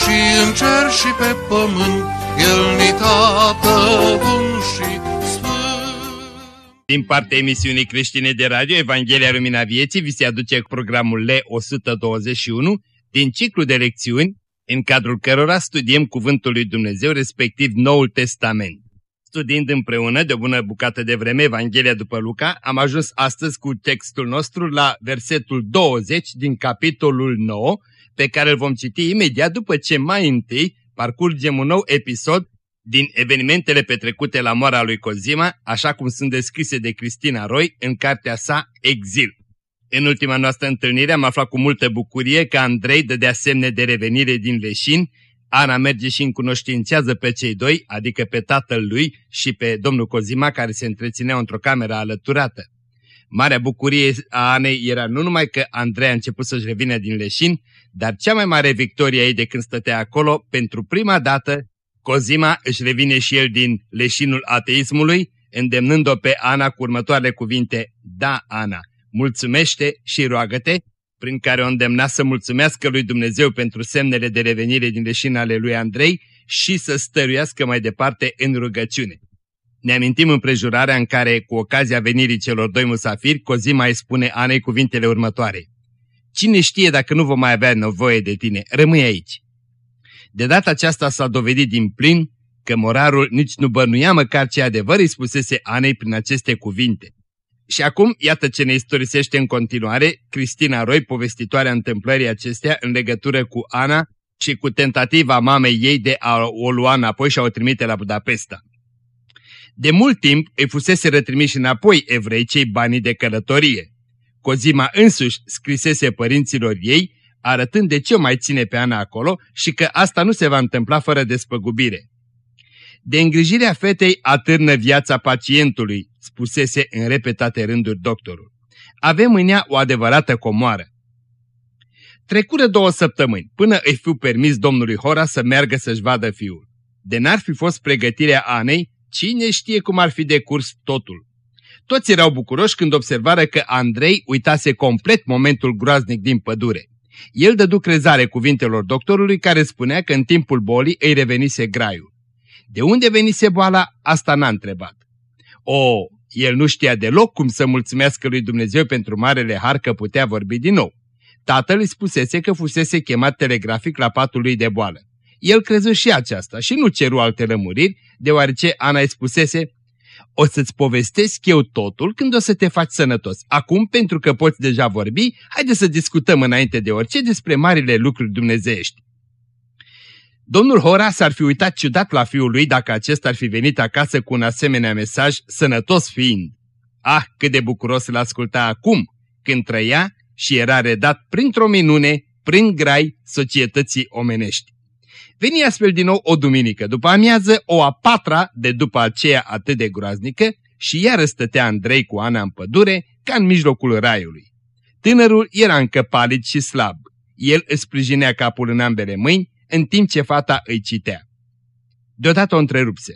și în cer și pe pământ, El ni tată bun și din partea emisiunii creștine de radio Evanghelia Lumina Vieții vi se aduce programul L121 din ciclu de lecțiuni în cadrul cărora studiem Cuvântul lui Dumnezeu, respectiv Noul Testament. Studiind împreună de o bună bucată de vreme Evanghelia după Luca, am ajuns astăzi cu textul nostru la versetul 20 din capitolul 9, pe care îl vom citi imediat după ce mai întâi parcurgem un nou episod din evenimentele petrecute la moara lui Cozima, așa cum sunt descrise de Cristina Roy în cartea sa Exil. În ultima noastră întâlnire am aflat cu multă bucurie că Andrei dădea semne de revenire din Leșin, Ana merge și încunoștințează pe cei doi, adică pe tatăl lui și pe domnul Cozima, care se întrețineau într-o cameră alăturată. Marea bucurie a Anei era nu numai că Andrei a început să-și revină din Leșin, dar cea mai mare victorie ei de când stătea acolo, pentru prima dată, Cozima își revine și el din leșinul ateismului, îndemnând-o pe Ana cu următoarele cuvinte, Da, Ana, mulțumește și roagă-te, prin care o îndemna să mulțumească lui Dumnezeu pentru semnele de revenire din leșin ale lui Andrei și să stăruiască mai departe în rugăciune. Ne amintim împrejurarea în care, cu ocazia venirii celor doi musafiri, Cozima îi spune Anei cuvintele următoare. Cine știe dacă nu vom mai avea nevoie de tine, rămâi aici. De data aceasta s-a dovedit din plin că morarul nici nu bănuia măcar ce adevăr îi spusese Anei prin aceste cuvinte. Și acum, iată ce ne istorisește în continuare Cristina Roy, povestitoarea întâmplării acestea în legătură cu Ana și cu tentativa mamei ei de a o lua înapoi și a o trimite la Budapesta. De mult timp îi fusese retrimiși înapoi evrei cei banii de călătorie. Cozima însuși scrisese părinților ei arătând de ce o mai ține pe Ana acolo și că asta nu se va întâmpla fără despăgubire. De îngrijirea fetei atârnă viața pacientului, spusese în repetate rânduri doctorul. Avem în ea o adevărată comoară. Trecură două săptămâni până îi fiu permis domnului Hora să meargă să-și vadă fiul. De n-ar fi fost pregătirea Anei, cine știe cum ar fi decurs totul. Toți erau bucuroși când observară că Andrei uitase complet momentul groaznic din pădure. El dădu crezare cuvintelor doctorului care spunea că în timpul bolii îi revenise graiul. De unde venise boala, asta n-a întrebat. O, el nu știa deloc cum să mulțumească lui Dumnezeu pentru marele har că putea vorbi din nou. Tatăl îi spusese că fusese chemat telegrafic la patul lui de boală. El crezu și aceasta și nu ceru alte lămuriri, deoarece Ana îi spusese o să-ți povestesc eu totul când o să te faci sănătos. Acum, pentru că poți deja vorbi, haide să discutăm înainte de orice despre marile lucruri dumnezeiești. Domnul Horas ar fi uitat ciudat la fiul lui dacă acesta ar fi venit acasă cu un asemenea mesaj, sănătos fiind. Ah, cât de bucuros îl asculta acum, când trăia și era redat printr-o minune, prin grai societății omenești. Veni astfel din nou o duminică după amiază, o a patra de după aceea atât de groaznică și iară stătea Andrei cu Ana în pădure ca în mijlocul raiului. Tânărul era încă palid și slab. El își sprijinea capul în ambele mâini, în timp ce fata îi citea. Deodată o întrerupse.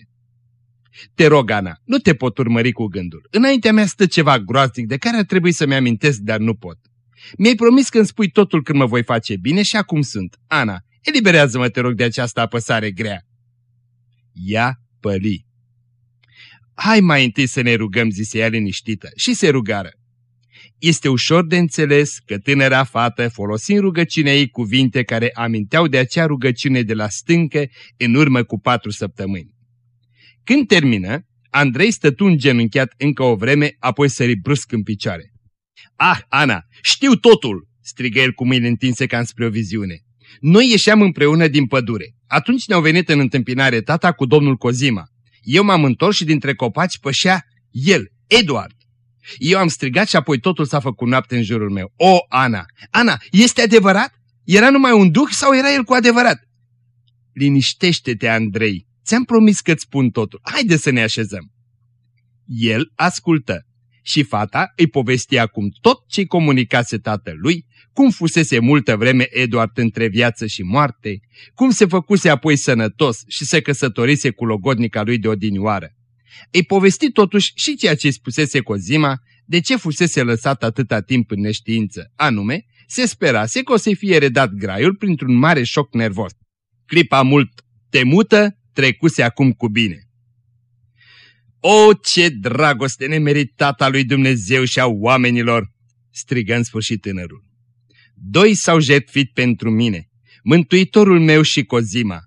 Te rog, Ana, nu te pot urmări cu gândul. Înaintea mea stă ceva groaznic de care ar trebui să-mi amintesc, dar nu pot. Mi-ai promis că îmi spui totul când mă voi face bine și acum sunt. Ana, Eliberează-mă, te rog, de această apăsare grea. Ea păli. Hai mai întâi să ne rugăm, zise ea liniștită, și se rugară. Este ușor de înțeles că tânăra fată, folosind rugăciunea ei cuvinte care aminteau de acea rugăciune de la stâncă în urmă cu patru săptămâni. Când termină, Andrei stătu îngenunchiat încă o vreme, apoi sări brusc în picioare. Ah, Ana, știu totul!" strigă el cu mâinile întinse ca spre o viziune. Noi ieșeam împreună din pădure. Atunci ne-au venit în întâmpinare tata cu domnul Cozima. Eu m-am întors și dintre copaci pășea el, Eduard. Eu am strigat și apoi totul s-a făcut noapte în jurul meu. O, Ana! Ana, este adevărat? Era numai un duh sau era el cu adevărat? Liniștește-te, Andrei, ți-am promis că-ți spun totul, haide să ne așezăm. El ascultă și fata îi povesti acum tot ce comunicase tatălui, cum fusese multă vreme Eduard între viață și moarte, cum se făcuse apoi sănătos și se căsătorise cu logodnica lui de odinioară. Îi povesti totuși și ceea ce îi spusese Cozima, de ce fusese lăsat atâta timp în neștiință, anume, se sperase că o să fie redat graiul printr-un mare șoc nervos. Clipa mult temută trecuse acum cu bine. O, ce dragoste nemeritată a lui Dumnezeu și a oamenilor!" strigă în sfârșit tânărul. Doi s-au jertfit pentru mine, mântuitorul meu și Cozima.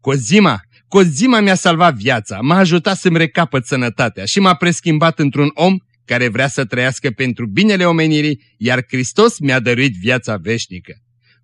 Cozima, Cozima mi-a salvat viața, m-a ajutat să-mi recapăt sănătatea și m-a preschimbat într-un om care vrea să trăiască pentru binele omenirii, iar Hristos mi-a dăruit viața veșnică.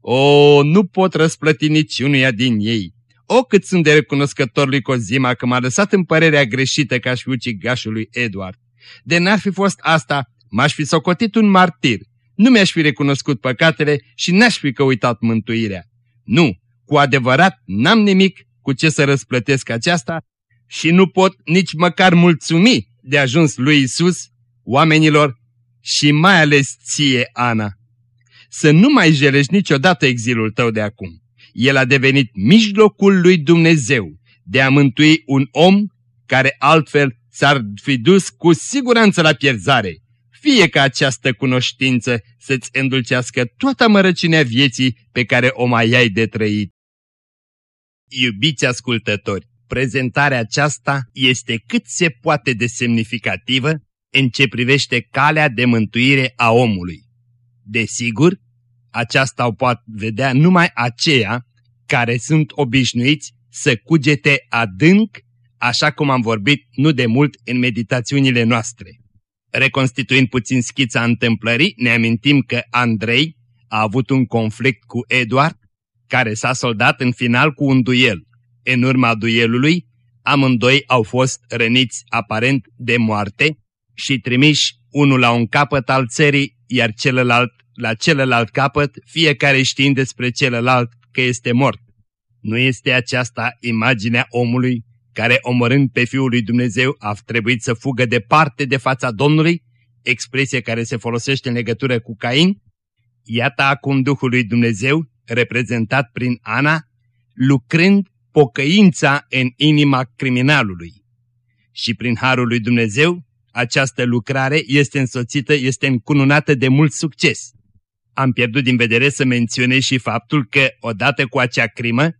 O, nu pot răsplăti niciunuia din ei. O, cât sunt de recunoscător lui Cozima că m-a lăsat în părerea greșită ca și ucigașul lui Eduard. De n-ar fi fost asta, m-aș fi socotit un martir. Nu mi-aș fi recunoscut păcatele și n-aș fi căutat mântuirea. Nu, cu adevărat n-am nimic cu ce să răsplătesc aceasta și nu pot nici măcar mulțumi de ajuns lui Isus, oamenilor și mai ales ție, Ana. Să nu mai jelești niciodată exilul tău de acum el a devenit mijlocul lui Dumnezeu de a mântui un om care altfel s-ar fi dus cu siguranță la pierzare. Fie ca această cunoștință să-ți îndulcească toată mărăcinea vieții pe care o mai ai de trăit. Iubiți ascultători, prezentarea aceasta este cât se poate de semnificativă în ce privește calea de mântuire a omului. Desigur, aceasta o pot vedea numai aceia care sunt obișnuiți să cugete adânc, așa cum am vorbit nu de mult în meditațiunile noastre. Reconstituind puțin schița întâmplării, ne amintim că Andrei a avut un conflict cu Eduard, care s-a soldat în final cu un duel. În urma duelului, amândoi au fost răniți aparent de moarte și trimiși unul la un capăt al țării, iar celălalt la celălalt capăt, fiecare știind despre celălalt că este mort. Nu este aceasta imaginea omului care, omorând pe Fiul lui Dumnezeu, a trebuit să fugă departe de fața Domnului, expresie care se folosește în legătură cu Cain? Iată acum Duhul lui Dumnezeu, reprezentat prin Ana, lucrând pocăința în inima criminalului. Și prin Harul lui Dumnezeu, această lucrare este însoțită, este încununată de mult succes am pierdut din vedere să menționez și faptul că, odată cu acea crimă,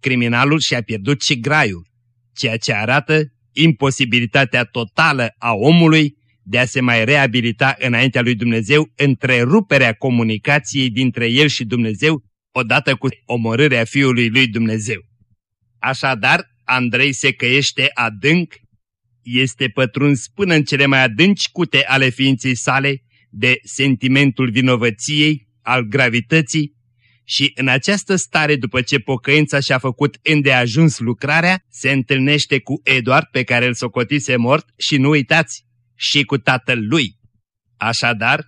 criminalul și-a pierdut și graiul, ceea ce arată imposibilitatea totală a omului de a se mai reabilita înaintea lui Dumnezeu, întreruperea comunicației dintre el și Dumnezeu, odată cu omorârea Fiului lui Dumnezeu. Așadar, Andrei se căiește adânc, este pătruns până în cele mai adânci cute ale ființei sale de sentimentul vinovăției, al gravității și în această stare, după ce pocăința și-a făcut îndeajuns lucrarea, se întâlnește cu Eduard pe care îl socotise mort și nu uitați, și cu tatăl lui. Așadar,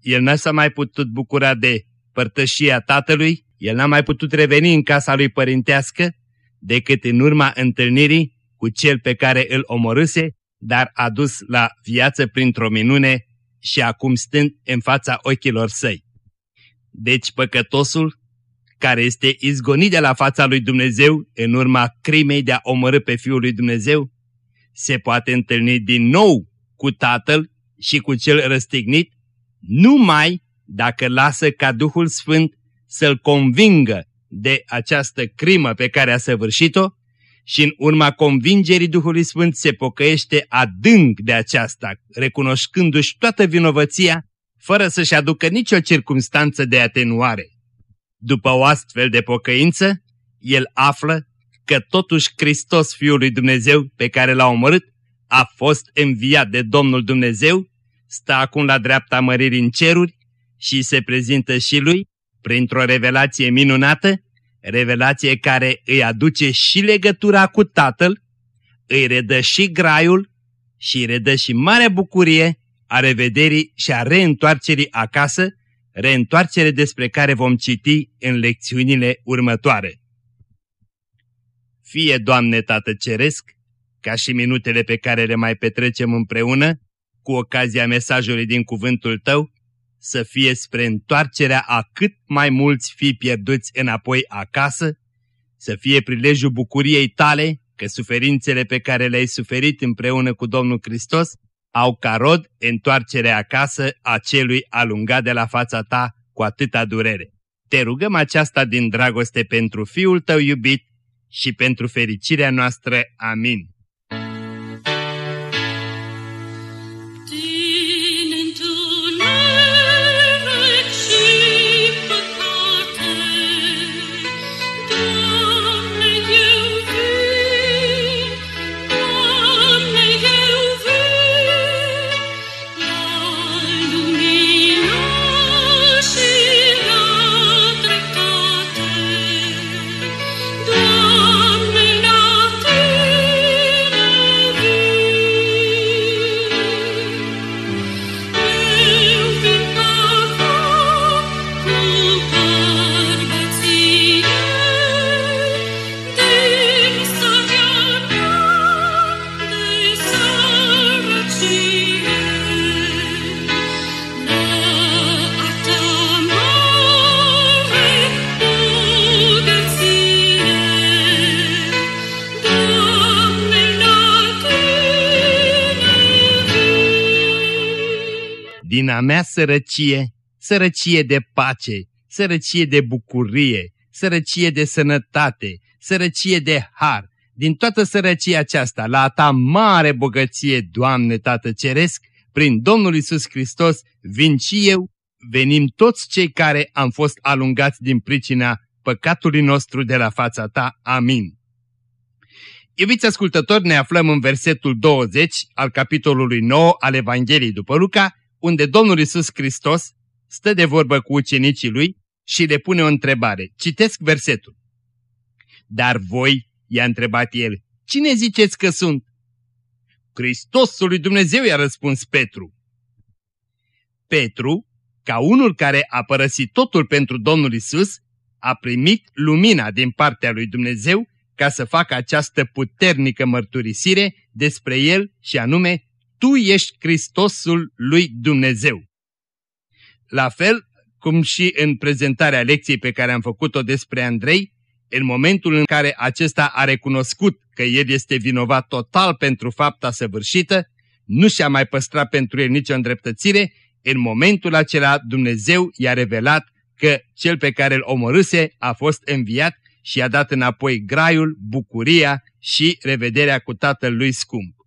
el n-a s-a mai putut bucura de părtășia tatălui, el n-a mai putut reveni în casa lui părintească, decât în urma întâlnirii cu cel pe care îl omorâse, dar a dus la viață printr-o minune și acum stând în fața ochilor săi. Deci păcătosul, care este izgonit de la fața lui Dumnezeu în urma crimei de a omorâ pe Fiul lui Dumnezeu, se poate întâlni din nou cu Tatăl și cu cel răstignit, numai dacă lasă ca Duhul Sfânt să-l convingă de această crimă pe care a săvârșit-o și în urma convingerii Duhului Sfânt se pocăiește adânc de aceasta, recunoscându-și toată vinovăția, fără să-și aducă nicio circunstanță de atenuare. După o astfel de pocăință, el află că totuși Hristos, Fiul lui Dumnezeu, pe care l-a omorât, a fost înviat de Domnul Dumnezeu, stă acum la dreapta măririi în ceruri și se prezintă și lui, printr-o revelație minunată, revelație care îi aduce și legătura cu Tatăl, îi redă și graiul și îi redă și mare bucurie a revederii și a reîntoarcerii acasă, reîntoarcere despre care vom citi în lecțiunile următoare. Fie, Doamne Tată Ceresc, ca și minutele pe care le mai petrecem împreună, cu ocazia mesajului din cuvântul Tău, să fie spre întoarcerea a cât mai mulți fi pierduți înapoi acasă, să fie prilejul bucuriei Tale, că suferințele pe care le-ai suferit împreună cu Domnul Hristos au ca rod întoarcerea acasă a celui alungat de la fața Ta cu atâta durere. Te rugăm aceasta din dragoste pentru Fiul Tău iubit și pentru fericirea noastră. Amin. Din a mea sărăcie, sărăcie de pace, sărăcie de bucurie, sărăcie de sănătate, sărăcie de har, din toată sărăcia aceasta, la a ta mare bogăție, Doamne Tată Ceresc, prin Domnul Isus Hristos, vin și eu, venim toți cei care am fost alungați din pricina păcatului nostru de la fața ta. Amin. Iubiți ascultători, ne aflăm în versetul 20 al capitolului 9 al Evangheliei după Luca, unde Domnul Isus Hristos stă de vorbă cu ucenicii lui și le pune o întrebare. Citesc versetul. Dar voi, i-a întrebat el, cine ziceți că sunt? Hristosul lui Dumnezeu i-a răspuns Petru. Petru, ca unul care a părăsit totul pentru Domnul Isus, a primit lumina din partea lui Dumnezeu ca să facă această puternică mărturisire despre el și anume tu ești Hristosul lui Dumnezeu. La fel cum și în prezentarea lecției pe care am făcut-o despre Andrei, în momentul în care acesta a recunoscut că el este vinovat total pentru fapta săvârșită, nu și-a mai păstrat pentru el nicio îndreptățire, în momentul acela Dumnezeu i-a revelat că cel pe care îl omorâse a fost înviat și i-a dat înapoi graiul, bucuria și revederea cu tatăl lui scump.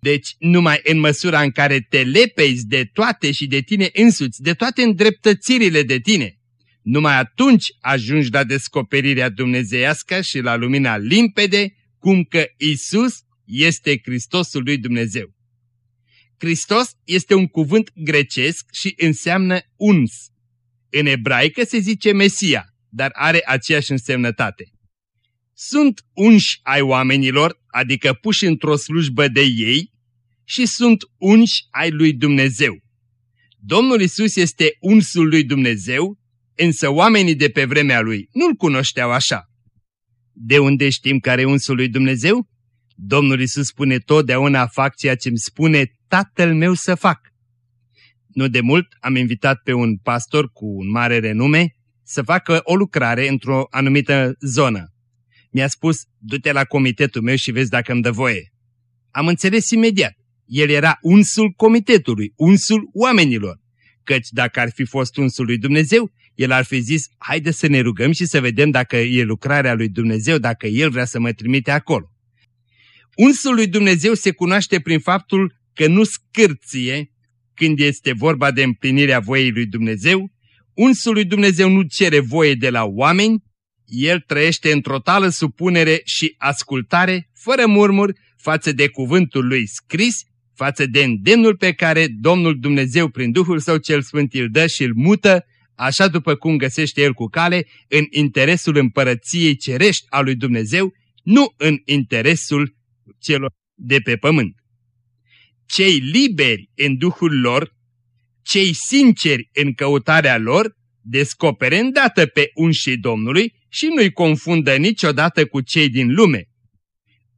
Deci numai în măsura în care te lepezi de toate și de tine însuți, de toate îndreptățirile de tine, numai atunci ajungi la descoperirea dumnezeiască și la lumina limpede, cum că Isus este Hristosul lui Dumnezeu. Hristos este un cuvânt grecesc și înseamnă uns. În ebraică se zice Mesia, dar are aceeași însemnătate. Sunt unși ai oamenilor, adică puși într-o slujbă de ei, și sunt unși ai lui Dumnezeu. Domnul Isus este unsul lui Dumnezeu, însă oamenii de pe vremea lui nu-l cunoșteau așa. De unde știm care e unsul lui Dumnezeu? Domnul Isus spune totdeauna fac ceea ce îmi spune Tatăl meu să fac. Nu de mult am invitat pe un pastor cu un mare renume să facă o lucrare într-o anumită zonă mi-a spus, du-te la comitetul meu și vezi dacă îmi dă voie. Am înțeles imediat. El era unsul comitetului, unsul oamenilor. Căci dacă ar fi fost unsul lui Dumnezeu, el ar fi zis, haide să ne rugăm și să vedem dacă e lucrarea lui Dumnezeu, dacă el vrea să mă trimite acolo. Unsul lui Dumnezeu se cunoaște prin faptul că nu scârție când este vorba de împlinirea voiei lui Dumnezeu, unsul lui Dumnezeu nu cere voie de la oameni, el trăiește în totală supunere și ascultare, fără murmur, față de cuvântul lui scris, față de îndemnul pe care Domnul Dumnezeu prin Duhul Său cel Sfânt îl dă și îl mută, așa după cum găsește el cu cale, în interesul împărăției cerești a lui Dumnezeu, nu în interesul celor de pe pământ. Cei liberi în Duhul lor, cei sinceri în căutarea lor, descopere îndată pe unșii Domnului și nu-i confundă niciodată cu cei din lume,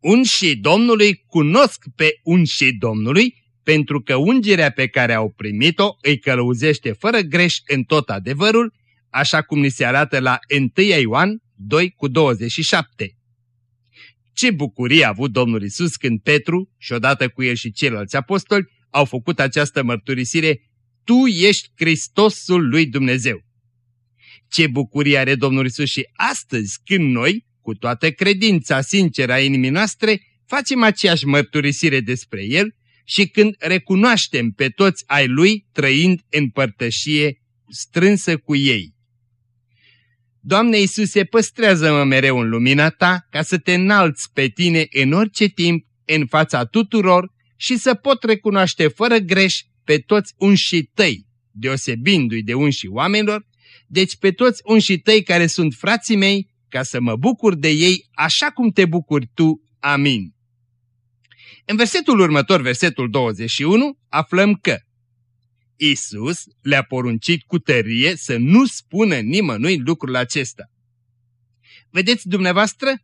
Unșii Domnului cunosc pe unșii Domnului pentru că ungerea pe care au primit-o îi călăuzește fără greș în tot adevărul, așa cum ni se arată la 1 Ioan 2 cu 27. Ce bucurie a avut Domnul Isus când Petru și odată cu el și ceilalți apostoli au făcut această mărturisire, Tu ești Hristosul lui Dumnezeu. Ce bucurie are Domnul Isus și astăzi când noi, cu toată credința sinceră a inimii noastre, facem aceeași mărturisire despre El și când recunoaștem pe toți ai Lui trăind în părtășie strânsă cu ei. Doamne Iisuse, păstrează-mă mereu în lumina Ta ca să te înalți pe Tine în orice timp, în fața tuturor și să pot recunoaște fără greș pe toți unșii Tăi, deosebindu-i de unșii oamenilor, deci pe toți unșii Tăi care sunt frații mei, ca să mă bucur de ei așa cum te bucuri Tu. Amin. În versetul următor, versetul 21, aflăm că Isus le-a poruncit cu tărie să nu spună nimănui lucrul acesta. Vedeți dumneavoastră,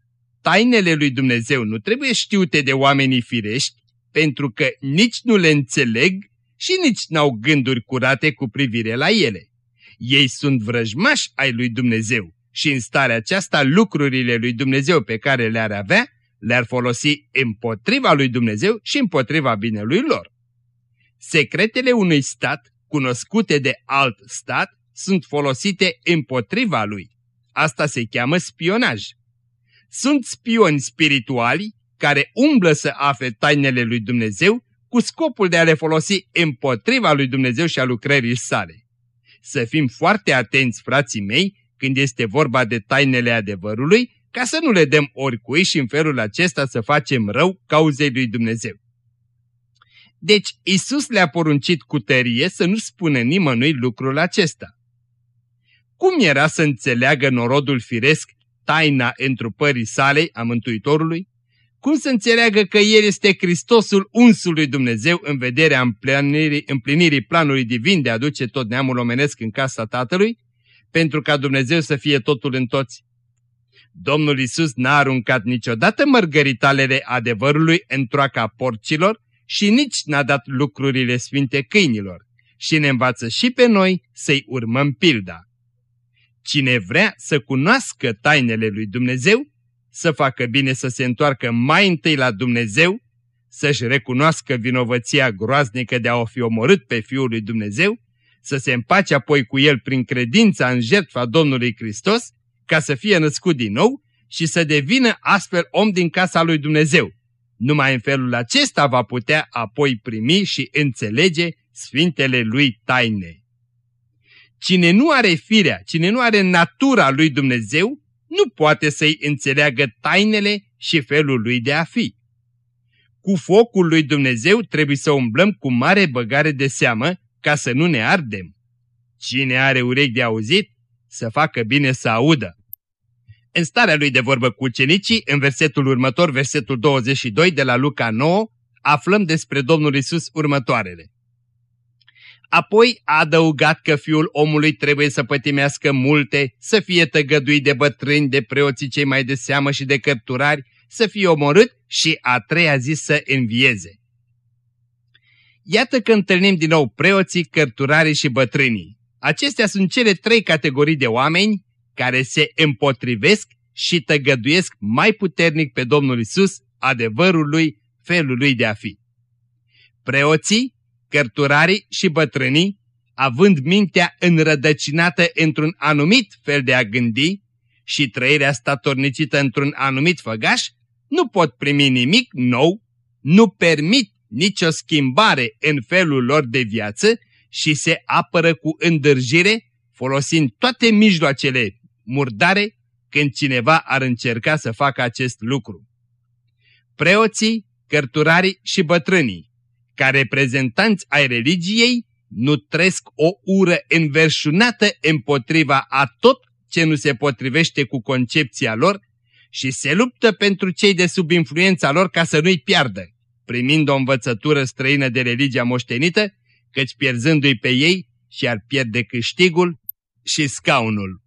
tainele lui Dumnezeu nu trebuie știute de oamenii firești, pentru că nici nu le înțeleg și nici n-au gânduri curate cu privire la ele. Ei sunt vrăjmași ai lui Dumnezeu și în starea aceasta lucrurile lui Dumnezeu pe care le-ar avea le-ar folosi împotriva lui Dumnezeu și împotriva binelui lor. Secretele unui stat, cunoscute de alt stat, sunt folosite împotriva lui. Asta se cheamă spionaj. Sunt spioni spirituali care umblă să afle tainele lui Dumnezeu cu scopul de a le folosi împotriva lui Dumnezeu și a lucrării sale. Să fim foarte atenți, frații mei, când este vorba de tainele adevărului, ca să nu le dăm oricui și în felul acesta să facem rău cauzei lui Dumnezeu. Deci Isus le-a poruncit cu tărie să nu spună nimănui lucrul acesta. Cum era să înțeleagă norodul firesc taina întrupării sale a Mântuitorului? Cum să înțeleagă că El este Hristosul unsului Dumnezeu în vederea împlinirii, împlinirii planului divin de a aduce tot neamul omenesc în casa Tatălui, pentru ca Dumnezeu să fie totul în toți? Domnul Isus n-a aruncat niciodată mărgăritalele adevărului în troaca porcilor și nici n-a dat lucrurile sfinte câinilor și ne învață și pe noi să-i urmăm pilda. Cine vrea să cunoască tainele lui Dumnezeu, să facă bine să se întoarcă mai întâi la Dumnezeu, să-și recunoască vinovăția groaznică de a o fi omorât pe Fiul lui Dumnezeu, să se împace apoi cu El prin credința în jertfa Domnului Hristos ca să fie născut din nou și să devină astfel om din casa lui Dumnezeu. Numai în felul acesta va putea apoi primi și înțelege sfintele lui taine. Cine nu are firea, cine nu are natura lui Dumnezeu, nu poate să-i înțeleagă tainele și felul lui de a fi. Cu focul lui Dumnezeu trebuie să umblăm cu mare băgare de seamă ca să nu ne ardem. Cine are urechi de auzit, să facă bine să audă. În starea lui de vorbă cu ucenicii, în versetul următor, versetul 22 de la Luca 9, aflăm despre Domnul Isus următoarele. Apoi a adăugat că fiul omului trebuie să pătimească multe, să fie tăgăduit de bătrâni, de preoții cei mai de seamă și de cărturari, să fie omorât și a treia zi să învieze. Iată că întâlnim din nou preoții, cărturarii și bătrânii. Acestea sunt cele trei categorii de oameni care se împotrivesc și tăgăduiesc mai puternic pe Domnul Isus, adevărul lui, felul lui de a fi. Preoții, cărturarii și bătrânii, având mintea înrădăcinată într-un anumit fel de a gândi și trăirea statornicită într-un anumit făgaș, nu pot primi nimic nou, nu permit nicio schimbare în felul lor de viață și se apără cu îndârjire, folosind toate mijloacele murdare când cineva ar încerca să facă acest lucru. Preoții, cărturarii și bătrânii, ca reprezentanți ai religiei, nu trăiesc o ură înverșunată împotriva a tot ce nu se potrivește cu concepția lor și se luptă pentru cei de sub influența lor ca să nu-i piardă, primind o învățătură străină de religia moștenită căci pierzându-i pe ei și-ar pierde câștigul și scaunul.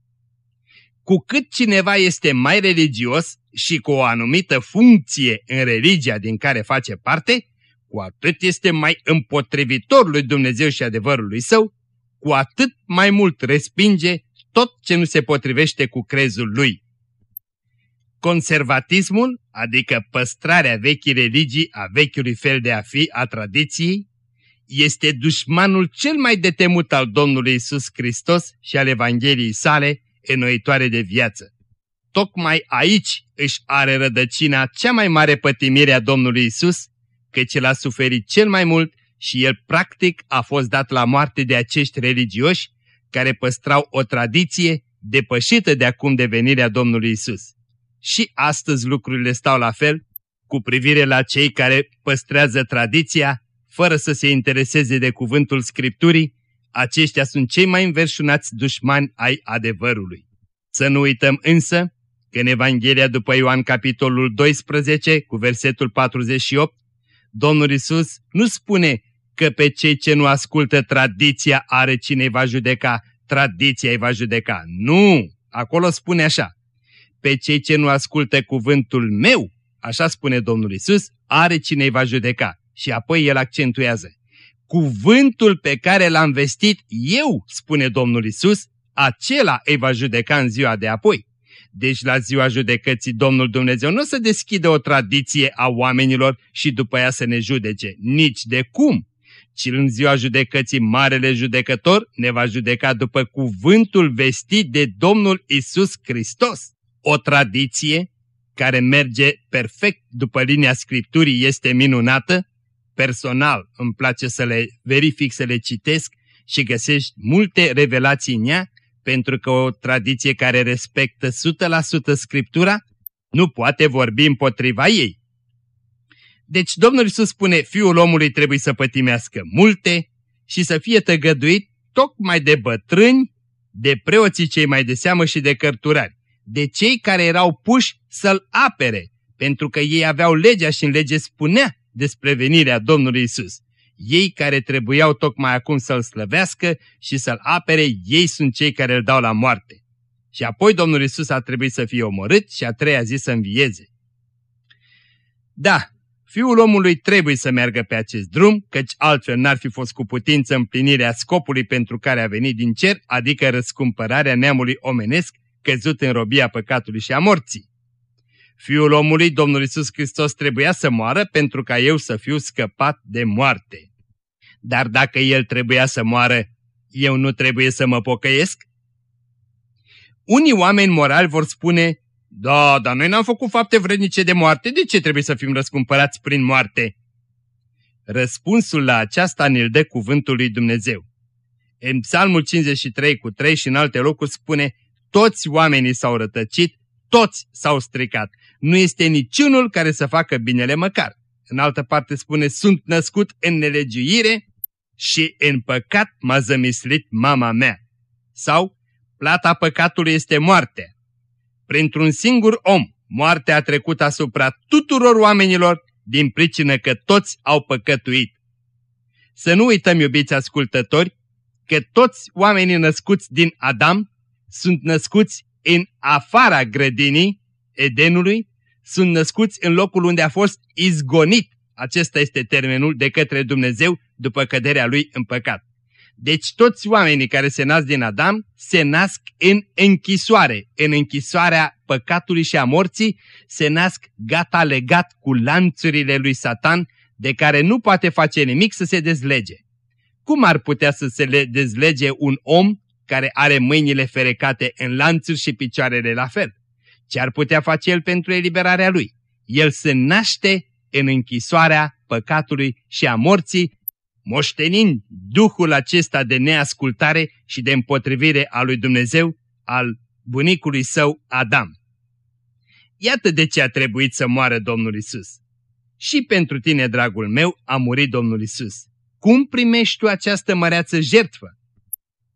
Cu cât cineva este mai religios, și cu o anumită funcție în religia din care face parte, cu atât este mai împotrivitor lui Dumnezeu și adevărului său, cu atât mai mult respinge tot ce nu se potrivește cu crezul lui. Conservatismul, adică păstrarea vechii religii, a vechiului fel de a fi, a tradiției, este dușmanul cel mai detemut al Domnului Isus Hristos și al Evangheliei sale, înnoitoare de viață. Tocmai aici își are rădăcina cea mai mare pătimire a Domnului Isus, căci el a suferit cel mai mult și el practic a fost dat la moarte de acești religioși care păstrau o tradiție depășită de acum de venirea Domnului Isus. Și astăzi lucrurile stau la fel cu privire la cei care păstrează tradiția fără să se intereseze de cuvântul Scripturii, aceștia sunt cei mai înverșunați dușmani ai adevărului. Să nu uităm însă că în Evanghelia după Ioan capitolul 12 cu versetul 48, Domnul Isus nu spune că pe cei ce nu ascultă tradiția are cine va judeca, tradiția îi va judeca. Nu! Acolo spune așa, pe cei ce nu ascultă cuvântul meu, așa spune Domnul Isus, are cine îi va judeca. Și apoi el accentuează, cuvântul pe care l-am vestit eu, spune Domnul Isus, acela îi va judeca în ziua de apoi. Deci la ziua judecății Domnul Dumnezeu nu o să deschide o tradiție a oamenilor și după ea să ne judece, nici de cum, ci în ziua judecății Marele Judecător ne va judeca după cuvântul vestit de Domnul Isus Hristos. O tradiție care merge perfect după linia Scripturii este minunată, personal îmi place să le verific, să le citesc și găsești multe revelații în ea, pentru că o tradiție care respectă 100% Scriptura nu poate vorbi împotriva ei. Deci Domnul Iisus spune, Fiul omului trebuie să pătimească multe și să fie tăgăduit tocmai de bătrâni, de preoții cei mai de seamă și de cărturari, de cei care erau puși să-l apere, pentru că ei aveau legea și în lege spunea despre venirea Domnului Isus. Ei care trebuiau tocmai acum să-L slăvească și să-L apere, ei sunt cei care îl dau la moarte. Și apoi Domnul Isus a trebuit să fie omorât și a treia zi să învieze. Da, Fiul omului trebuie să meargă pe acest drum, căci altfel n-ar fi fost cu putință împlinirea scopului pentru care a venit din cer, adică răscumpărarea neamului omenesc căzut în robia păcatului și a morții. Fiul omului, Domnul Isus Hristos, trebuia să moară pentru ca eu să fiu scăpat de moarte. Dar dacă El trebuia să moară, eu nu trebuie să mă pocăiesc? Unii oameni morali vor spune, da, dar noi n-am făcut fapte vrednice de moarte, de ce trebuie să fim răscumpărați prin moarte? Răspunsul la aceasta ne-l dă cuvântul lui Dumnezeu. În Psalmul 53 cu 3 și în alte locuri spune, toți oamenii s-au rătăcit, toți s-au stricat, nu este niciunul care să facă binele măcar. În altă parte spune, sunt născut în nelegiuire și în păcat m-a zămislit mama mea. Sau, plata păcatului este moartea. Printr-un singur om, moartea a trecut asupra tuturor oamenilor din pricină că toți au păcătuit. Să nu uităm, iubiți ascultători, că toți oamenii născuți din Adam sunt născuți în afara grădinii Edenului sunt născuți în locul unde a fost izgonit, acesta este termenul, de către Dumnezeu după căderea lui în păcat. Deci toți oamenii care se nasc din Adam se nasc în închisoare, în închisoarea păcatului și a morții, se nasc gata legat cu lanțurile lui Satan, de care nu poate face nimic să se dezlege. Cum ar putea să se dezlege un om care are mâinile ferecate în lanțuri și picioarele la fel? Ce ar putea face el pentru eliberarea lui? El se naște în închisoarea păcatului și a morții, moștenind duhul acesta de neascultare și de împotrivire a lui Dumnezeu, al bunicului său Adam. Iată de ce a trebuit să moară Domnul Isus. Și pentru tine, dragul meu, a murit Domnul Isus. Cum primești tu această măreață jertfă?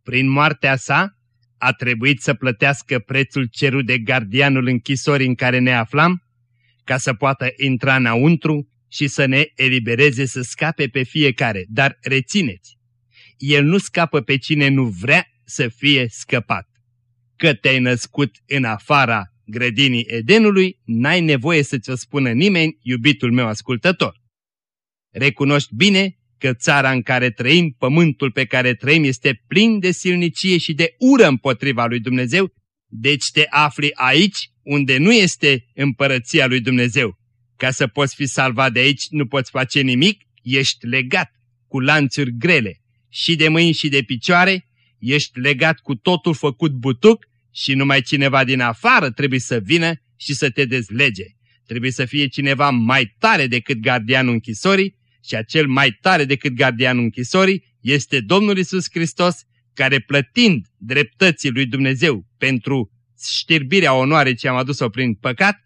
Prin moartea sa, a trebuit să plătească prețul cerut de gardianul închisorii în care ne aflam, ca să poată intra înăuntru și să ne elibereze să scape pe fiecare. Dar rețineți, el nu scapă pe cine nu vrea să fie scăpat. Că te-ai născut în afara grădinii Edenului, n-ai nevoie să ți-o spună nimeni, iubitul meu ascultător. Recunoști bine că țara în care trăim, pământul pe care trăim este plin de silnicie și de ură împotriva lui Dumnezeu, deci te afli aici unde nu este împărăția lui Dumnezeu. Ca să poți fi salvat de aici nu poți face nimic, ești legat cu lanțuri grele și de mâini și de picioare, ești legat cu totul făcut butuc și numai cineva din afară trebuie să vină și să te dezlege. Trebuie să fie cineva mai tare decât gardianul închisorii și acel mai tare decât gardianul închisorii este Domnul Isus Hristos, care plătind dreptății lui Dumnezeu pentru știrbirea onoarei ce am adus-o prin păcat,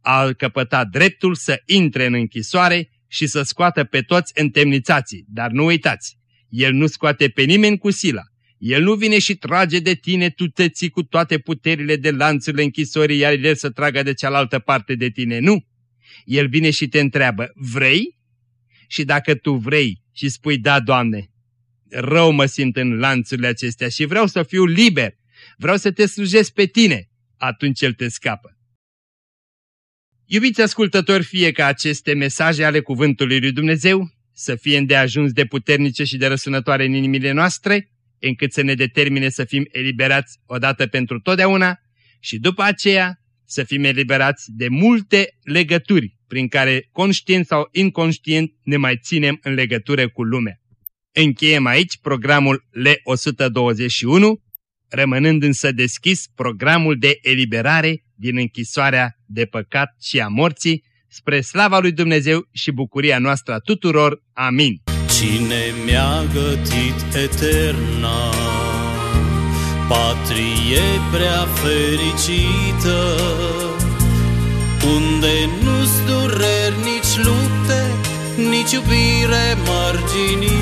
a căpătat dreptul să intre în închisoare și să scoată pe toți întemnițații. Dar nu uitați, El nu scoate pe nimeni cu sila. El nu vine și trage de tine, tu te ții cu toate puterile de lanțurile închisorii, iar El să tragă de cealaltă parte de tine. Nu! El vine și te întreabă, vrei? Și dacă tu vrei și spui, da, Doamne, rău mă simt în lanțurile acestea și vreau să fiu liber, vreau să te slujesc pe tine, atunci El te scapă. Iubiți ascultători, fie ca aceste mesaje ale Cuvântului lui Dumnezeu să fie îndeajuns de puternice și de răsunătoare în inimile noastre, încât să ne determine să fim eliberați odată pentru totdeauna și după aceea să fim eliberați de multe legături prin care conștient sau inconștient ne mai ținem în legătură cu lumea. Încheiem aici programul L121, rămânând însă deschis programul de eliberare din închisoarea de păcat și a morții, spre slava lui Dumnezeu și bucuria noastră a tuturor. Amin. Cine mi-a gătit eterna, patrie prea fericită, unde nu-s dureri, nici lupte, nici iubire marginită.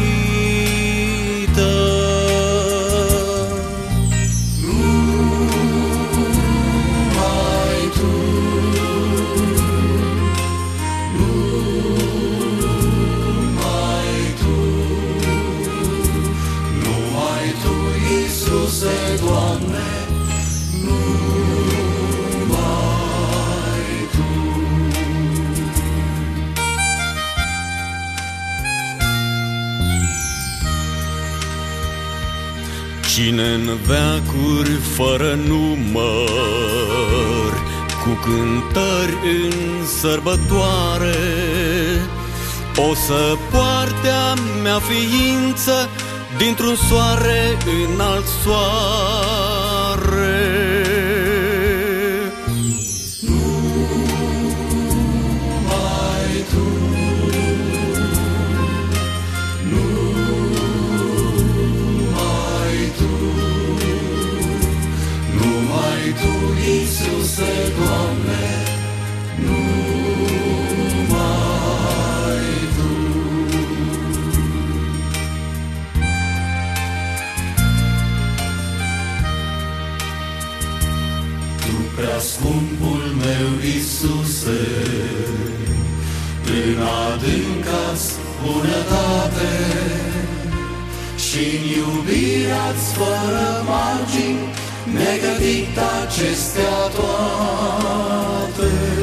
Cine în veacuri fără număr Cu cântări în sărbătoare O să poarte a mea ființă Dintr-un soare în alt soare Iisuse, în adânca bunătate și în iubirea-ți fără margini, negătit acestea toate.